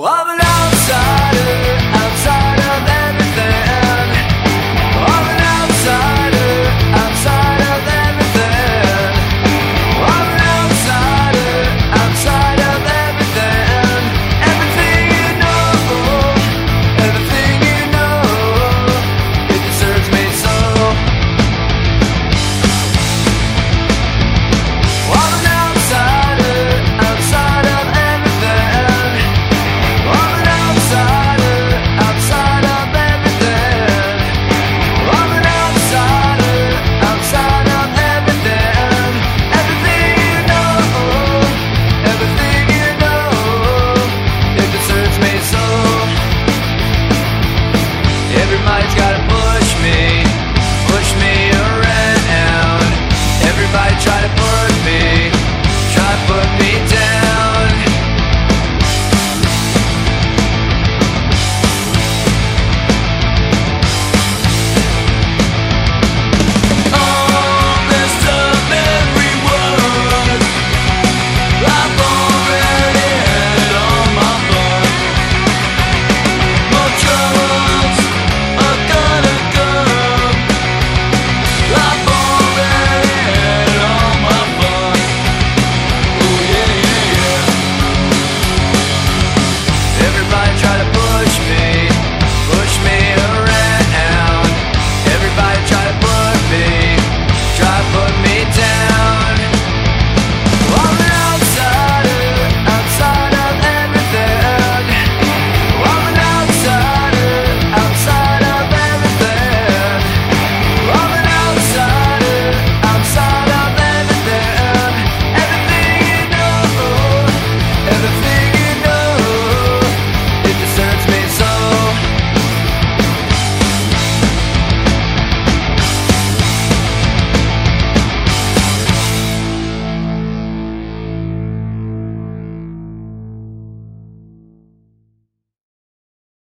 Well,